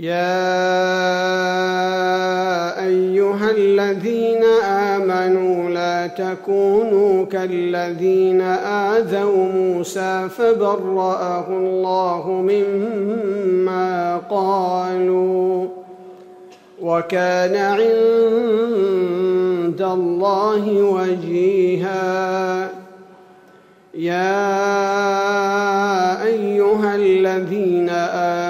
يا أيها الذين آمنوا لا تكونوا كالذين آذوا موسى فبرأه الله مما قالوا وكان عند الله وجيها. يا أيها الذين آمنوا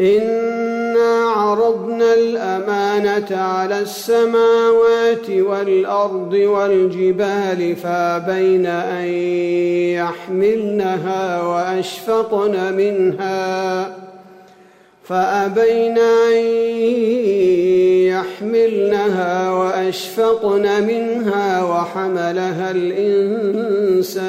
انا عرضنا الامانه على السماوات والارض والجبال فابين ان يحملنها واشفقن منها فابين ان يحملنها واشفقن منها وحملها الانسان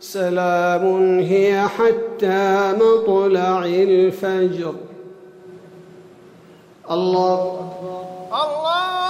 سلام هي حتى مطلع الفجر. الله أكبر. الله